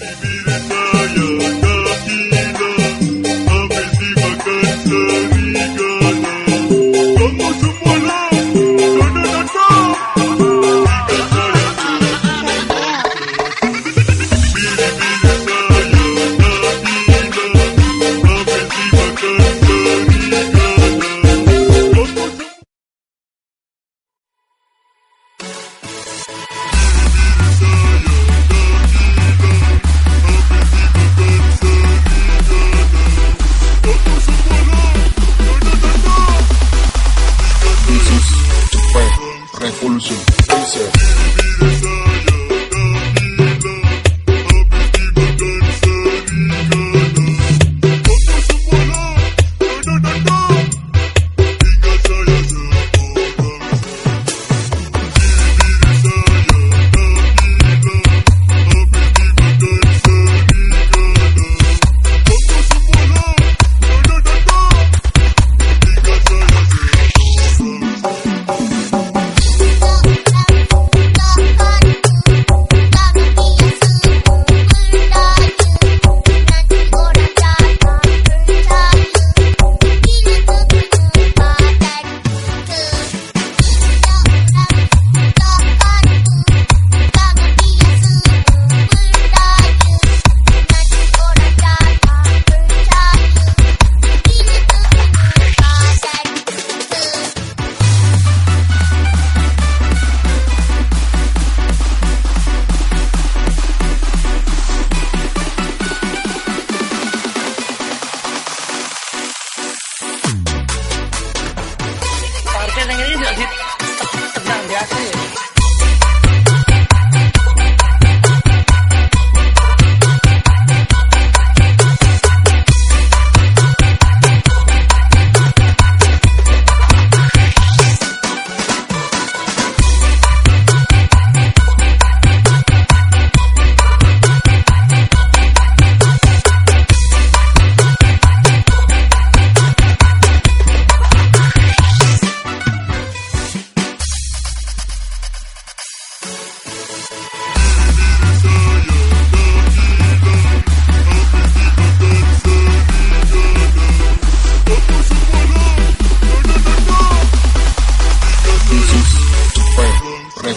Baby,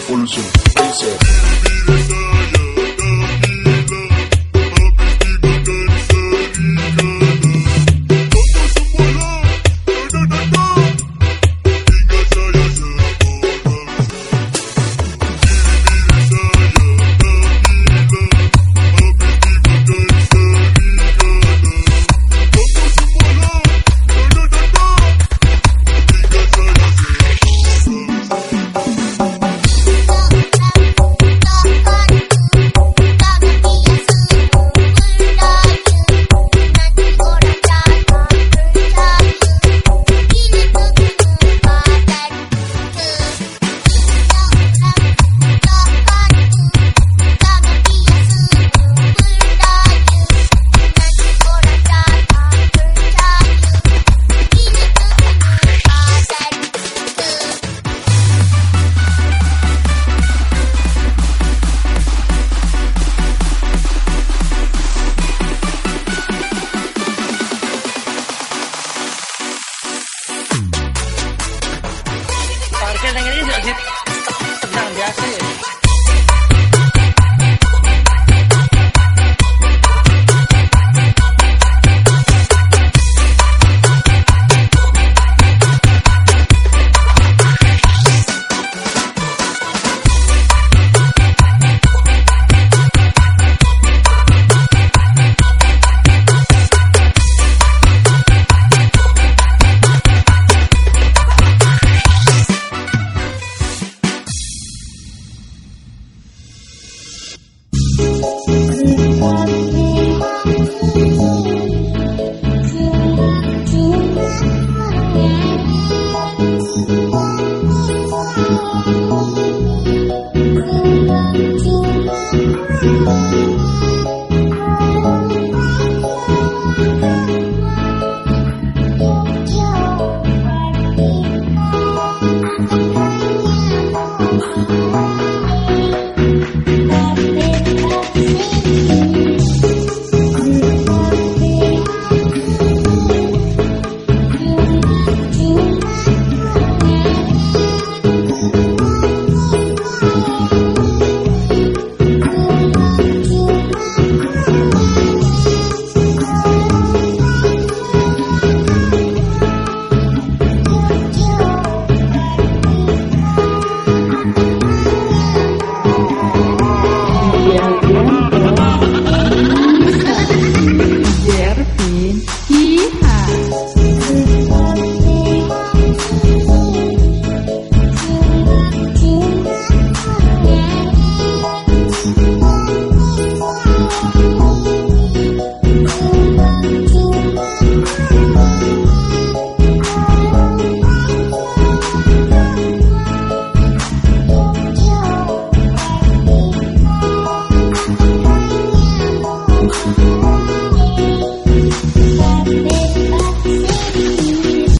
You.